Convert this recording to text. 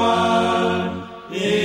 one